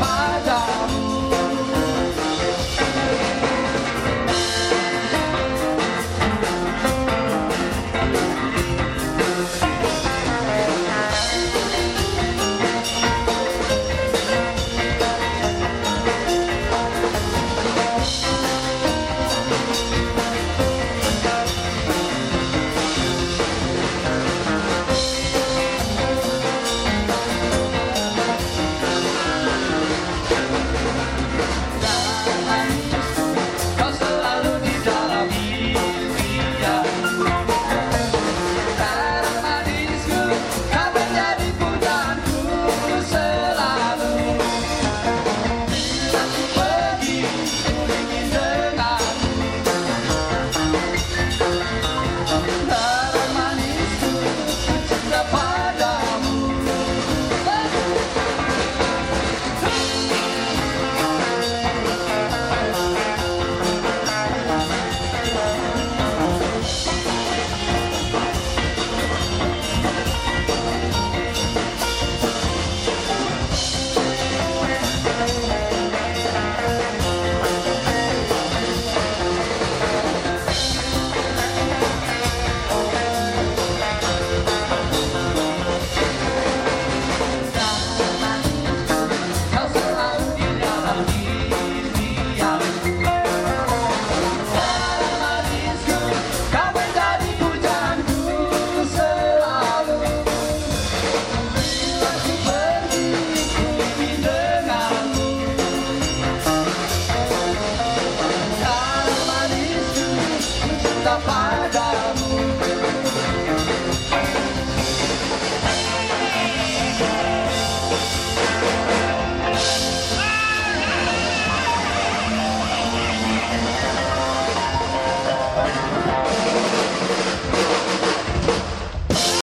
my up, I